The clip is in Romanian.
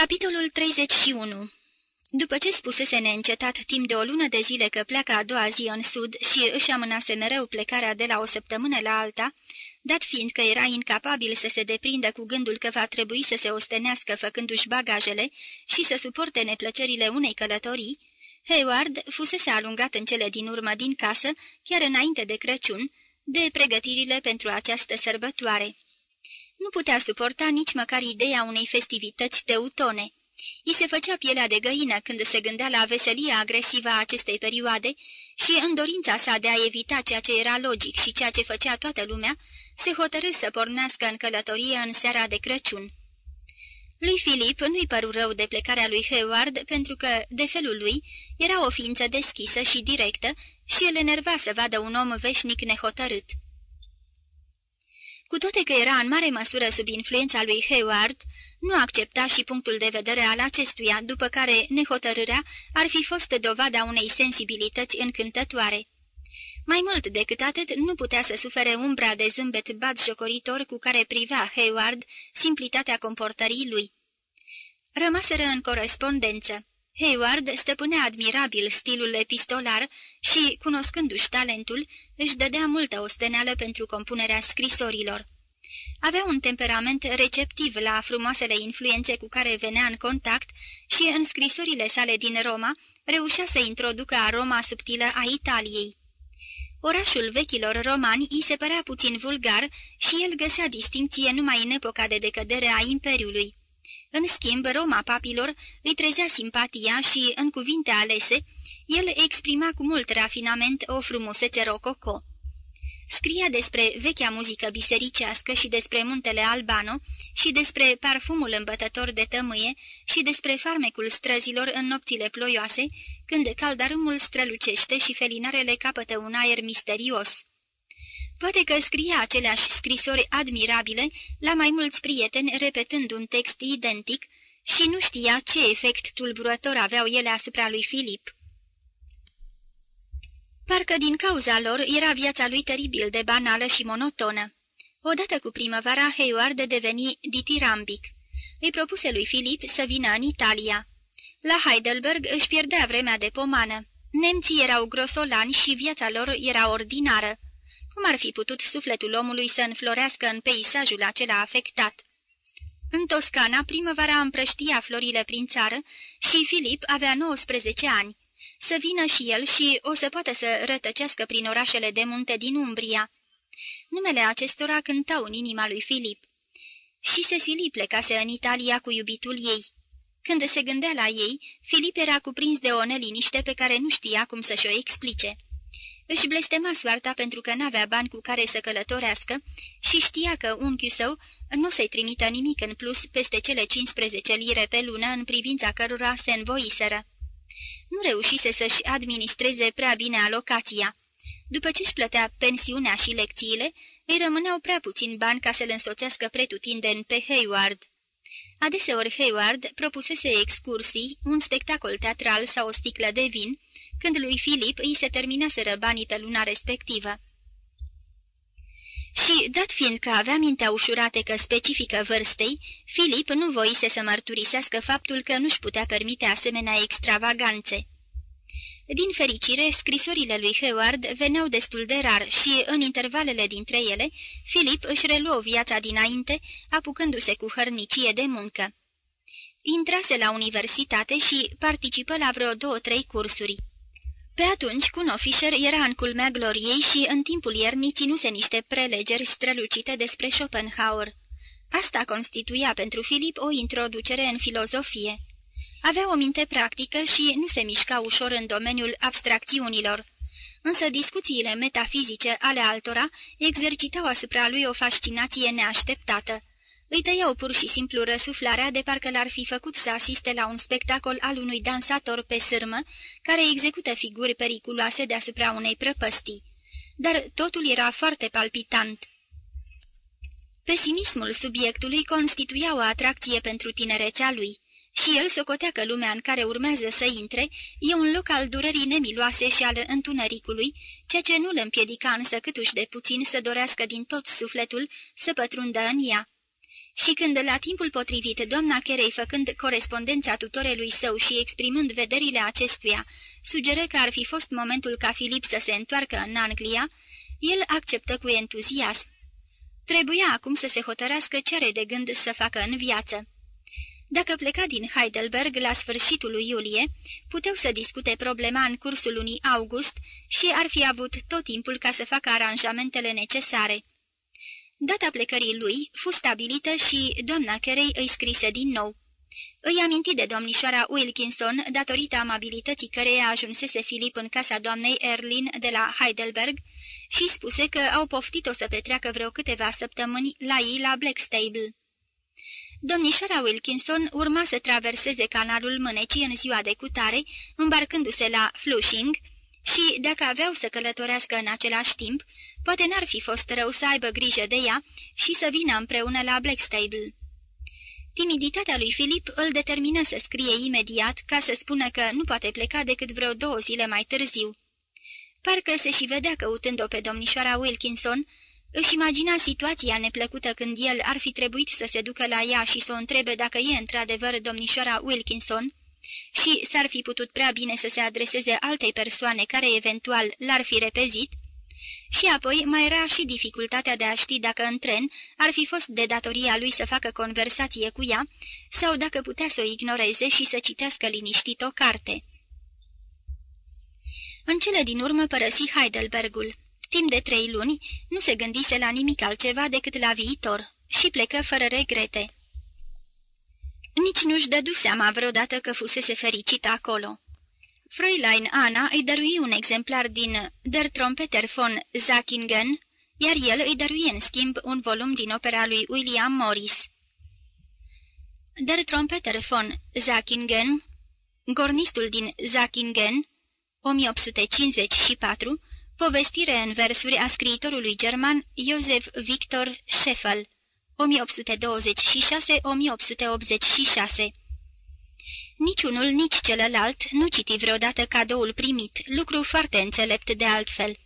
Capitolul 31 După ce spusese neîncetat timp de o lună de zile că pleacă a doua zi în sud și își amânase mereu plecarea de la o săptămână la alta, dat fiind că era incapabil să se deprindă cu gândul că va trebui să se ostenească făcându-și bagajele și să suporte neplăcerile unei călătorii, Hayward fusese alungat în cele din urmă din casă, chiar înainte de Crăciun, de pregătirile pentru această sărbătoare. Nu putea suporta nici măcar ideea unei festivități teutone. I se făcea pielea de găină când se gândea la veselia agresivă a acestei perioade și, în dorința sa de a evita ceea ce era logic și ceea ce făcea toată lumea, se hotărâ să pornească în călătorie în seara de Crăciun. Lui Filip nu-i păru rău de plecarea lui Hayward pentru că, de felul lui, era o ființă deschisă și directă și el enerva să vadă un om veșnic nehotărât. Cu toate că era în mare măsură sub influența lui Hayward, nu accepta și punctul de vedere al acestuia, după care nehotărârea ar fi fost dovada unei sensibilități încântătoare. Mai mult decât atât, nu putea să sufere umbra de zâmbet jocoritor cu care privea Hayward simplitatea comportării lui. Rămaseră în corespondență. Hayward stăpânea admirabil stilul epistolar și, cunoscându-și talentul, își dădea multă osteneală pentru compunerea scrisorilor. Avea un temperament receptiv la frumoasele influențe cu care venea în contact și, în scrisorile sale din Roma, reușea să introducă aroma subtilă a Italiei. Orașul vechilor romani îi se părea puțin vulgar și el găsea distinție numai în epoca de decădere a Imperiului. În schimb, Roma papilor îi trezea simpatia și, în cuvinte alese, el exprima cu mult rafinament o frumusețe rococo. Scria despre vechea muzică bisericească și despre muntele Albano și despre parfumul îmbătător de tămâie și despre farmecul străzilor în nopțile ploioase, când caldarâmul strălucește și felinarele capătă un aer misterios. Poate că scria aceleași scrisori admirabile la mai mulți prieteni repetând un text identic și nu știa ce efect tulburător aveau ele asupra lui Filip. Parcă din cauza lor era viața lui teribil de banală și monotonă. Odată cu primăvara, Hayward deveni ditirambic. Îi propuse lui Filip să vină în Italia. La Heidelberg își pierdea vremea de pomană. Nemții erau grosolani și viața lor era ordinară. Cum ar fi putut sufletul omului să înflorească în peisajul acela afectat? În Toscana, primăvara împrăștia florile prin țară și Filip avea 19 ani. Să vină și el și o să poată să rătăcească prin orașele de munte din Umbria. Numele acestora cântau în inima lui Filip. Și Cecilie plecase în Italia cu iubitul ei. Când se gândea la ei, Filip era cuprins de o neliniște pe care nu știa cum să-și o explice. Își blestema soarta pentru că n-avea bani cu care să călătorească și știa că unchiul său nu se-i trimită nimic în plus peste cele 15 lire pe lună în privința cărora se învoiseră. Nu reușise să-și administreze prea bine alocația. După ce își plătea pensiunea și lecțiile, îi rămâneau prea puțin bani ca să-l însoțească pretutindeni pe Hayward. Adeseori Hayward propusese excursii, un spectacol teatral sau o sticlă de vin, când lui Filip îi se terminaseră banii pe luna respectivă. Și, dat fiind că avea mintea ușurată că specifică vârstei, Filip nu voise să mărturisească faptul că nu-și putea permite asemenea extravaganțe. Din fericire, scrisorile lui Howard veneau destul de rar și, în intervalele dintre ele, Filip își reluă viața dinainte, apucându-se cu hărnicie de muncă. Intrase la universitate și participă la vreo două-trei cursuri. Pe atunci, Cuno Fischer era în culmea gloriei și în timpul iernii ținuse niște prelegeri strălucite despre Schopenhauer. Asta constituia pentru Filip o introducere în filozofie. Avea o minte practică și nu se mișca ușor în domeniul abstracțiunilor, însă discuțiile metafizice ale altora exercitau asupra lui o fascinație neașteptată. Îi tăiau pur și simplu răsuflarea de parcă l-ar fi făcut să asiste la un spectacol al unui dansator pe sârmă care execută figuri periculoase deasupra unei prăpăstii. Dar totul era foarte palpitant. Pesimismul subiectului constituia o atracție pentru tinerețea lui și el socotea că lumea în care urmează să intre e un loc al durerii nemiloase și al întunericului, ceea ce nu îl împiedica însă câtuși de puțin să dorească din tot sufletul să pătrundă în ea. Și când, la timpul potrivit, doamna Carey, făcând corespondența tutorelui său și exprimând vederile acestuia, sugeră că ar fi fost momentul ca Filip să se întoarcă în Anglia, el acceptă cu entuziasm. Trebuia acum să se hotărească ce are de gând să facă în viață. Dacă pleca din Heidelberg la sfârșitul lui iulie, puteau să discute problema în cursul lunii august și ar fi avut tot timpul ca să facă aranjamentele necesare. Data plecării lui fu stabilită și doamna Carey îi scrise din nou. Îi aminti de domnișoara Wilkinson, datorită amabilității căreia ajunsese Filip în casa doamnei Erlin de la Heidelberg și spuse că au poftit-o să petreacă vreo câteva săptămâni la ei la Blackstable. Domnișoara Wilkinson urma să traverseze canalul Mânecii în ziua de cutare, îmbarcându-se la Flushing, și, dacă aveau să călătorească în același timp, poate n-ar fi fost rău să aibă grijă de ea și să vină împreună la Blackstable. Timiditatea lui Filip îl determină să scrie imediat ca să spună că nu poate pleca decât vreo două zile mai târziu. Parcă se și vedea căutând-o pe domnișoara Wilkinson, își imagina situația neplăcută când el ar fi trebuit să se ducă la ea și să o întrebe dacă e într-adevăr domnișoara Wilkinson și s-ar fi putut prea bine să se adreseze altei persoane care eventual l-ar fi repezit, și apoi mai era și dificultatea de a ști dacă în tren ar fi fost de datoria lui să facă conversație cu ea sau dacă putea să o ignoreze și să citească liniștit o carte. În cele din urmă părăsi Heidelbergul. Timp de trei luni nu se gândise la nimic altceva decât la viitor și plecă fără regrete. Nici nu-și dădu seama vreodată că fusese fericit acolo. Fräulein Anna îi dărui un exemplar din Der Trompeter von Zackingen, iar el îi dăruie în schimb un volum din opera lui William Morris. Der Trompeter von Zackingen, gornistul din Zackingen, 1854, povestire în versuri a scriitorului german Josef Victor Scheffel, 1826-1886. Niciunul, nici celălalt nu citi vreodată cadoul primit, lucru foarte înțelept de altfel.